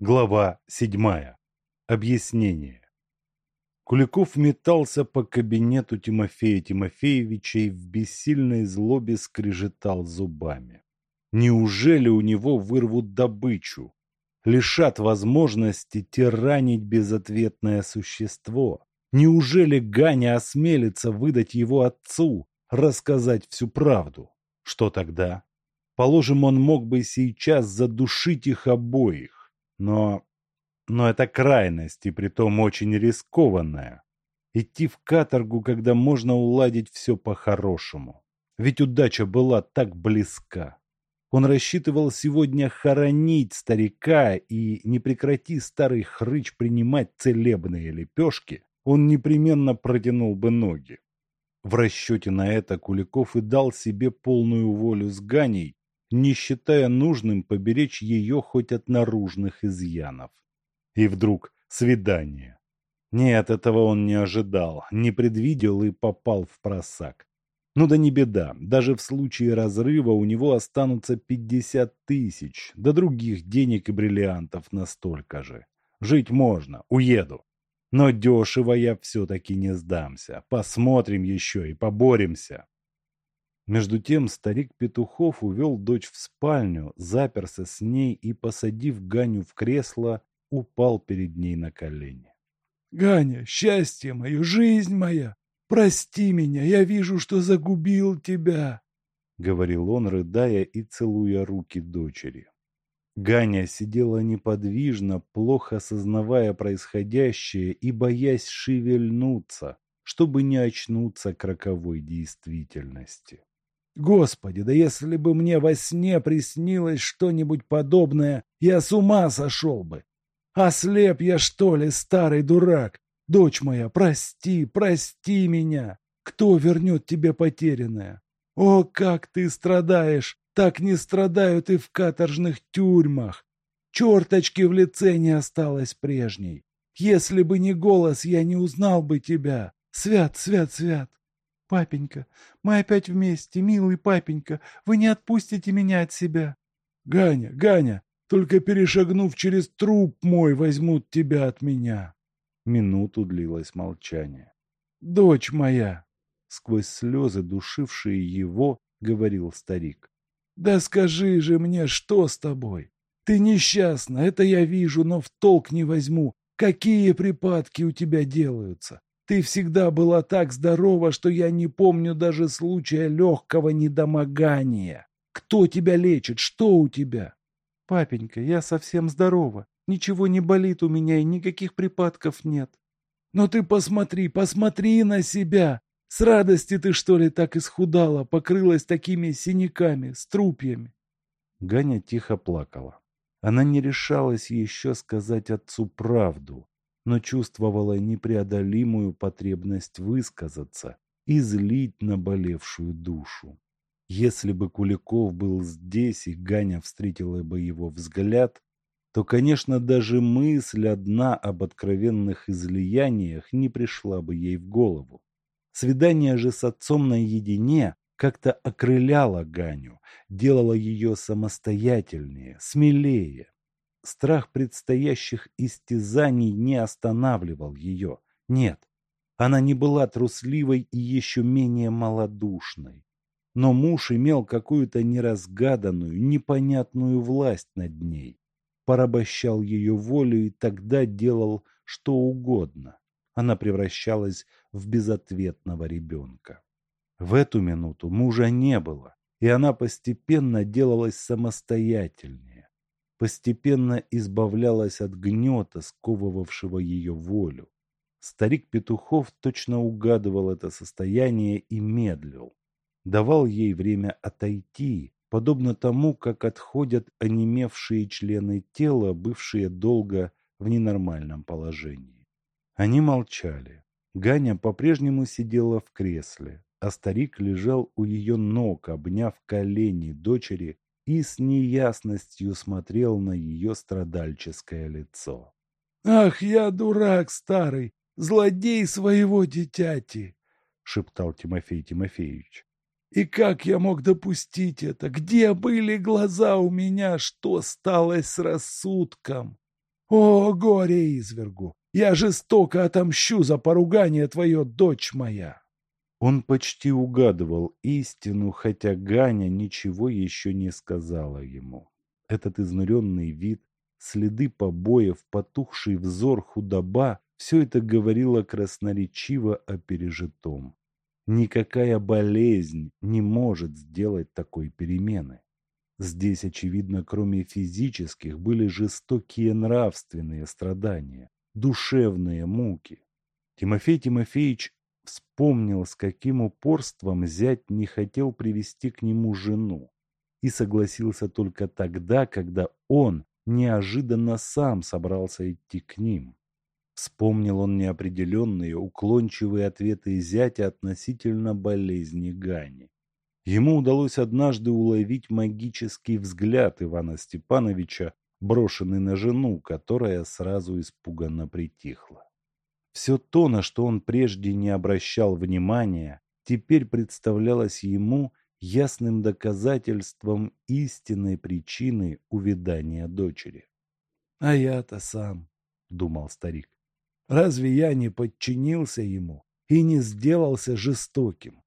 Глава седьмая. Объяснение. Куликов метался по кабинету Тимофея Тимофеевича и в бессильной злобе скрежетал зубами. Неужели у него вырвут добычу? Лишат возможности тиранить безответное существо? Неужели Ганя осмелится выдать его отцу, рассказать всю правду? Что тогда? Положим, он мог бы сейчас задушить их обоих. Но... но это крайность, и притом очень рискованная. Идти в каторгу, когда можно уладить все по-хорошему. Ведь удача была так близка. Он рассчитывал сегодня хоронить старика, и не прекрати старый хрыч принимать целебные лепешки, он непременно протянул бы ноги. В расчете на это Куликов и дал себе полную волю с Ганей, не считая нужным поберечь ее хоть от наружных изъянов. И вдруг свидание. Нет, этого он не ожидал, не предвидел и попал в просак. Ну да не беда, даже в случае разрыва у него останутся пятьдесят тысяч, да других денег и бриллиантов настолько же. Жить можно, уеду. Но дешево я все-таки не сдамся. Посмотрим еще и поборемся. Между тем старик Петухов увел дочь в спальню, заперся с ней и, посадив Ганю в кресло, упал перед ней на колени. «Ганя, счастье мое, жизнь моя! Прости меня, я вижу, что загубил тебя!» — говорил он, рыдая и целуя руки дочери. Ганя сидела неподвижно, плохо осознавая происходящее и боясь шевельнуться, чтобы не очнуться к роковой действительности. Господи, да если бы мне во сне приснилось что-нибудь подобное, я с ума сошел бы. Ослеп я, что ли, старый дурак? Дочь моя, прости, прости меня. Кто вернет тебе потерянное? О, как ты страдаешь! Так не страдают и в каторжных тюрьмах. Черточки в лице не осталось прежней. Если бы не голос, я не узнал бы тебя. Свят, свят, свят. Папенька, мы опять вместе, милый папенька. Вы не отпустите меня от себя. Ганя, Ганя, только перешагнув через труп мой, возьмут тебя от меня. Минуту длилось молчание. Дочь моя, сквозь слезы, душившие его, говорил старик. Да скажи же мне, что с тобой? Ты несчастна, это я вижу, но в толк не возьму. Какие припадки у тебя делаются? Ты всегда была так здорова, что я не помню даже случая легкого недомогания. Кто тебя лечит? Что у тебя? Папенька, я совсем здорова. Ничего не болит у меня и никаких припадков нет. Но ты посмотри, посмотри на себя. С радости ты, что ли, так исхудала, покрылась такими синяками, струпьями?» Ганя тихо плакала. Она не решалась еще сказать отцу правду, но чувствовала непреодолимую потребность высказаться и злить наболевшую душу. Если бы Куликов был здесь и Ганя встретила бы его взгляд, то, конечно, даже мысль одна об откровенных излияниях не пришла бы ей в голову. Свидание же с отцом наедине как-то окрыляло Ганю, делало ее самостоятельнее, смелее. Страх предстоящих истязаний не останавливал ее. Нет, она не была трусливой и еще менее малодушной. Но муж имел какую-то неразгаданную, непонятную власть над ней. Порабощал ее волю и тогда делал что угодно она превращалась в безответного ребенка. В эту минуту мужа не было, и она постепенно делалась самостоятельнее, постепенно избавлялась от гнета, сковывавшего ее волю. Старик Петухов точно угадывал это состояние и медлил, давал ей время отойти, подобно тому, как отходят онемевшие члены тела, бывшие долго в ненормальном положении. Они молчали. Ганя по-прежнему сидела в кресле, а старик лежал у ее ног, обняв колени дочери и с неясностью смотрел на ее страдальческое лицо. «Ах, я дурак старый, злодей своего дитяти!» — шептал Тимофей Тимофеевич. «И как я мог допустить это? Где были глаза у меня? Что стало с рассудком?» О, горе извергу! Я жестоко отомщу за поругание твое, дочь моя!» Он почти угадывал истину, хотя Ганя ничего еще не сказала ему. Этот изнуренный вид, следы побоев, потухший взор, худоба – все это говорило красноречиво о пережитом. Никакая болезнь не может сделать такой перемены. Здесь, очевидно, кроме физических, были жестокие нравственные страдания, душевные муки. Тимофей Тимофеевич Вспомнил, с каким упорством зять не хотел привести к нему жену, и согласился только тогда, когда он неожиданно сам собрался идти к ним. Вспомнил он неопределенные, уклончивые ответы зятя относительно болезни Гани. Ему удалось однажды уловить магический взгляд Ивана Степановича, брошенный на жену, которая сразу испуганно притихла. Все то, на что он прежде не обращал внимания, теперь представлялось ему ясным доказательством истинной причины увядания дочери. «А я-то сам», — думал старик, — «разве я не подчинился ему и не сделался жестоким?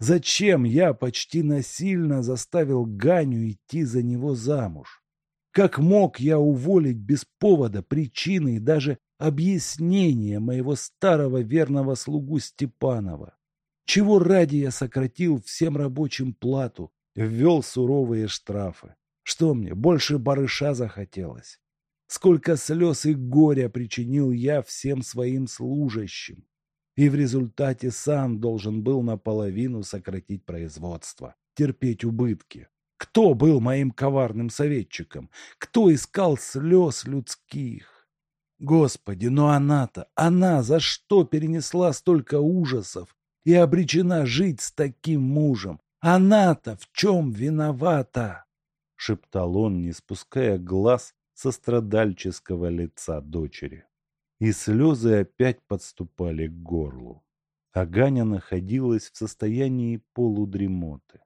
Зачем я почти насильно заставил Ганю идти за него замуж? Как мог я уволить без повода, причины и даже объяснение моего старого верного слугу Степанова. Чего ради я сократил всем рабочим плату, ввел суровые штрафы. Что мне, больше барыша захотелось? Сколько слез и горя причинил я всем своим служащим. И в результате сам должен был наполовину сократить производство, терпеть убытки. Кто был моим коварным советчиком? Кто искал слез людских? Господи, но она-то, она за что перенесла столько ужасов и обречена жить с таким мужем? Она-то в чем виновата? Шептал он, не спуская глаз со страдальческого лица дочери. И слезы опять подступали к горлу. А Ганя находилась в состоянии полудремоты.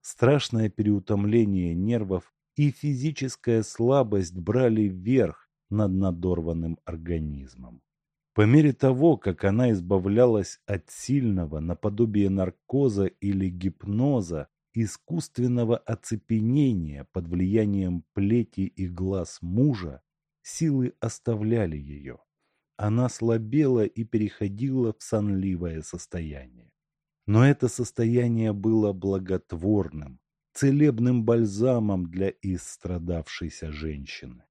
Страшное переутомление нервов и физическая слабость брали верх, над надорванным организмом. По мере того, как она избавлялась от сильного, наподобие наркоза или гипноза, искусственного оцепенения под влиянием плети и глаз мужа, силы оставляли ее. Она слабела и переходила в сонливое состояние. Но это состояние было благотворным, целебным бальзамом для истрадавшейся женщины.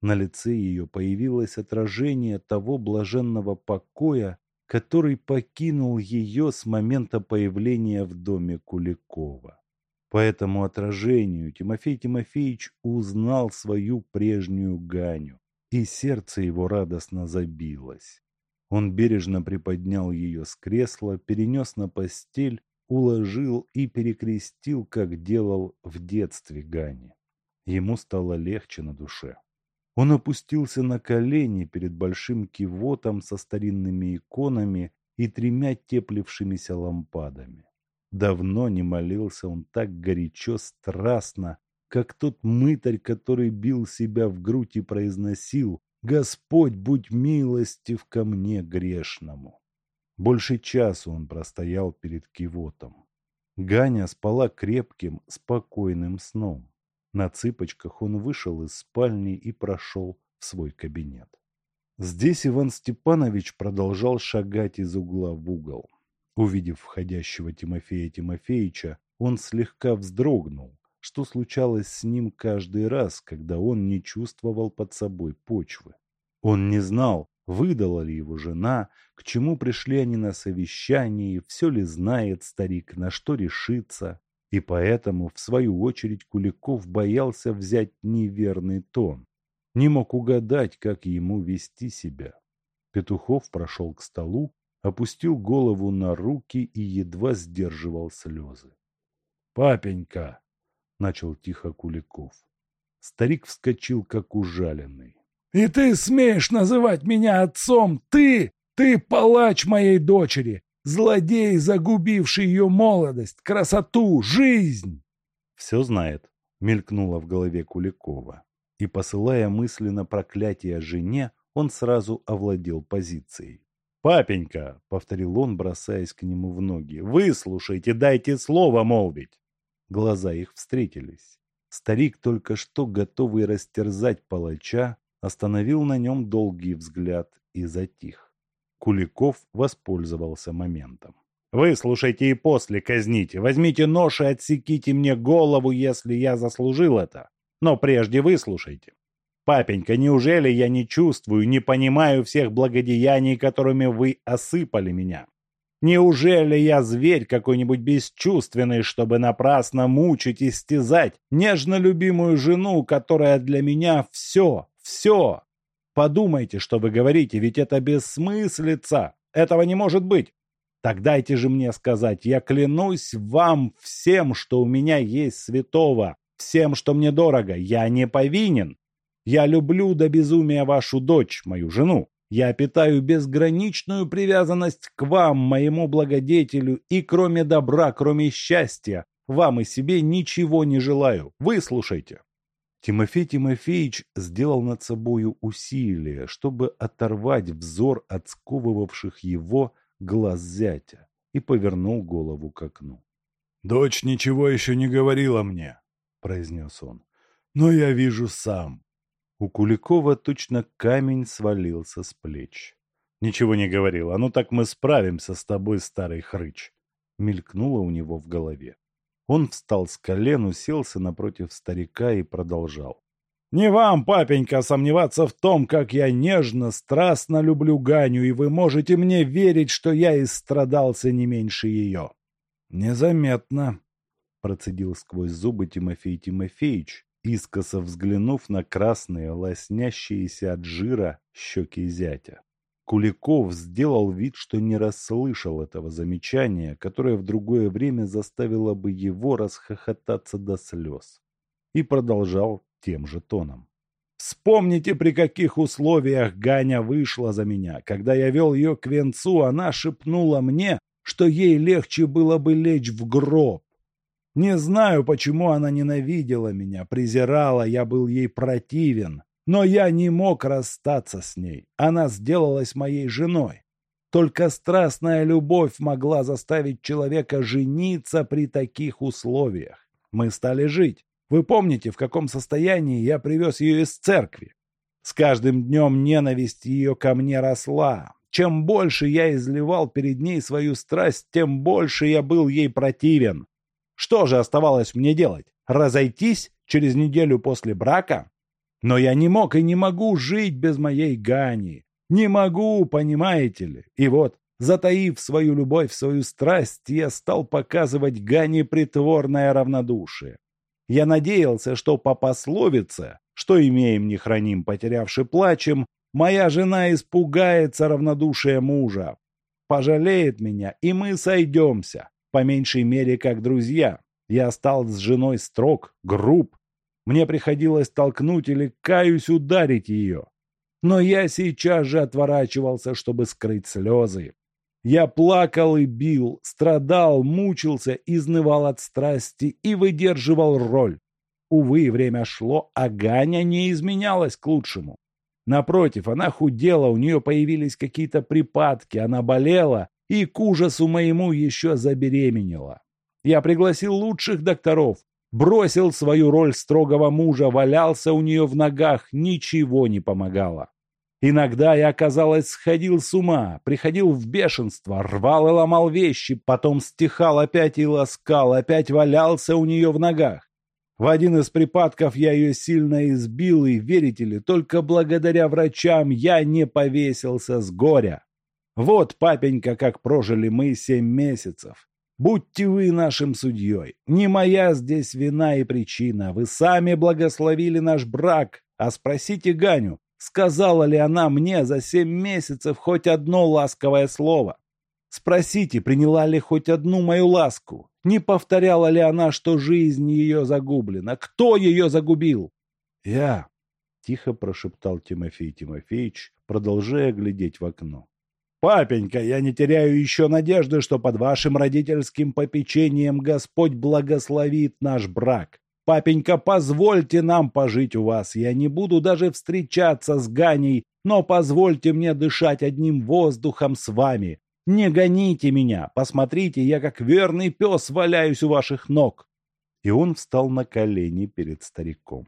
На лице ее появилось отражение того блаженного покоя, который покинул ее с момента появления в доме Куликова. По этому отражению Тимофей Тимофеевич узнал свою прежнюю Ганю, и сердце его радостно забилось. Он бережно приподнял ее с кресла, перенес на постель, уложил и перекрестил, как делал в детстве Гане. Ему стало легче на душе. Он опустился на колени перед большим кивотом со старинными иконами и тремя теплившимися лампадами. Давно не молился он так горячо, страстно, как тот мытарь, который бил себя в грудь и произносил «Господь, будь милостив ко мне грешному». Больше часу он простоял перед кивотом. Ганя спала крепким, спокойным сном. На цыпочках он вышел из спальни и прошел в свой кабинет. Здесь Иван Степанович продолжал шагать из угла в угол. Увидев входящего Тимофея Тимофеевича, он слегка вздрогнул, что случалось с ним каждый раз, когда он не чувствовал под собой почвы. Он не знал, выдала ли его жена, к чему пришли они на совещании, все ли знает старик, на что решится. И поэтому, в свою очередь, Куликов боялся взять неверный тон. Не мог угадать, как ему вести себя. Петухов прошел к столу, опустил голову на руки и едва сдерживал слезы. «Папенька!» — начал тихо Куликов. Старик вскочил, как ужаленный. «И ты смеешь называть меня отцом? Ты! Ты палач моей дочери! Злодей, загубивший ее молодость, красоту, жизнь. Все знает, мелькнуло в голове Куликова. И посылая мысленно проклятие жене, он сразу овладел позицией. «Папенька!» — повторил он, бросаясь к нему в ноги. «Выслушайте, дайте слово молвить!» Глаза их встретились. Старик, только что готовый растерзать палача, остановил на нем долгий взгляд и затих. Куликов воспользовался моментом. «Выслушайте и после казните. Возьмите нож и отсеките мне голову, если я заслужил это. Но прежде выслушайте. Папенька, неужели я не чувствую, не понимаю всех благодеяний, которыми вы осыпали меня? Неужели я зверь какой-нибудь бесчувственный, чтобы напрасно мучить и стязать нежно любимую жену, которая для меня все, все? Подумайте, что вы говорите, ведь это бессмыслица. Этого не может быть. Так дайте же мне сказать, я клянусь вам всем, что у меня есть святого, всем, что мне дорого. Я не повинен. Я люблю до безумия вашу дочь, мою жену. Я питаю безграничную привязанность к вам, моему благодетелю, и кроме добра, кроме счастья, вам и себе ничего не желаю. Выслушайте. Тимофей Тимофеевич сделал над собою усилие, чтобы оторвать взор от сковывавших его глаз зятя, и повернул голову к окну. «Дочь ничего еще не говорила мне», — произнес он, — «но я вижу сам. У Куликова точно камень свалился с плеч. «Ничего не говорил. А ну так мы справимся с тобой, старый хрыч!» Мелькнуло у него в голове. Он встал с колен, уселся напротив старика и продолжал. «Не вам, папенька, сомневаться в том, как я нежно, страстно люблю Ганю, и вы можете мне верить, что я истрадался не меньше ее». «Незаметно», — процедил сквозь зубы Тимофей Тимофеевич, искоса взглянув на красные, лоснящиеся от жира щеки зятя. Куликов сделал вид, что не расслышал этого замечания, которое в другое время заставило бы его расхохотаться до слез, и продолжал тем же тоном. Вспомните, при каких условиях Ганя вышла за меня. Когда я вел ее к венцу, она шепнула мне, что ей легче было бы лечь в гроб, не знаю, почему она ненавидела меня, презирала, я был ей противен. Но я не мог расстаться с ней. Она сделалась моей женой. Только страстная любовь могла заставить человека жениться при таких условиях. Мы стали жить. Вы помните, в каком состоянии я привез ее из церкви? С каждым днем ненависть ее ко мне росла. Чем больше я изливал перед ней свою страсть, тем больше я был ей противен. Что же оставалось мне делать? Разойтись через неделю после брака? Но я не мог и не могу жить без моей Гани. Не могу, понимаете ли? И вот, затаив свою любовь, свою страсть, я стал показывать Гане притворное равнодушие. Я надеялся, что по пословице «что имеем, не храним, потерявши плачем», моя жена испугается равнодушия мужа, пожалеет меня, и мы сойдемся по меньшей мере как друзья. Я стал с женой строг, груб. Мне приходилось толкнуть или, каюсь, ударить ее. Но я сейчас же отворачивался, чтобы скрыть слезы. Я плакал и бил, страдал, мучился, изнывал от страсти и выдерживал роль. Увы, время шло, а Ганя не изменялась к лучшему. Напротив, она худела, у нее появились какие-то припадки, она болела, и к ужасу моему еще забеременела. Я пригласил лучших докторов, бросил свою роль строгого мужа, валялся у нее в ногах, ничего не помогало. Иногда я, казалось, сходил с ума, приходил в бешенство, рвал и ломал вещи, потом стихал опять и ласкал, опять валялся у нее в ногах. В один из припадков я ее сильно избил, и, верите ли, только благодаря врачам я не повесился с горя. Вот, папенька, как прожили мы семь месяцев. Будьте вы нашим судьей. Не моя здесь вина и причина. Вы сами благословили наш брак. А спросите Ганю, сказала ли она мне за семь месяцев хоть одно ласковое слово? Спросите, приняла ли хоть одну мою ласку? Не повторяла ли она, что жизнь ее загублена? Кто ее загубил? Я, — тихо прошептал Тимофей Тимофеевич, продолжая глядеть в окно. «Папенька, я не теряю еще надежды, что под вашим родительским попечением Господь благословит наш брак. Папенька, позвольте нам пожить у вас. Я не буду даже встречаться с Ганей, но позвольте мне дышать одним воздухом с вами. Не гоните меня. Посмотрите, я как верный пес валяюсь у ваших ног. И он встал на колени перед стариком.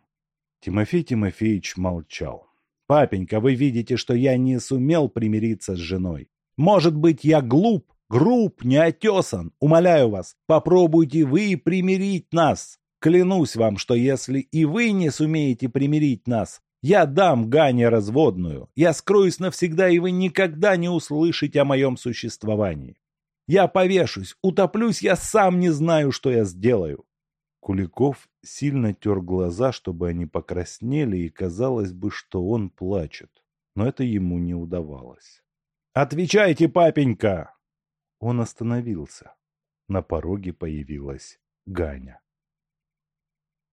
Тимофей Тимофеевич молчал. «Папенька, вы видите, что я не сумел примириться с женой. Может быть, я глуп, груб, неотесан. Умоляю вас, попробуйте вы примирить нас. Клянусь вам, что если и вы не сумеете примирить нас, я дам Гане разводную. Я скроюсь навсегда, и вы никогда не услышите о моем существовании. Я повешусь, утоплюсь, я сам не знаю, что я сделаю. Куликов сильно тер глаза, чтобы они покраснели, и казалось бы, что он плачет. Но это ему не удавалось. «Отвечайте, папенька!» Он остановился. На пороге появилась Ганя.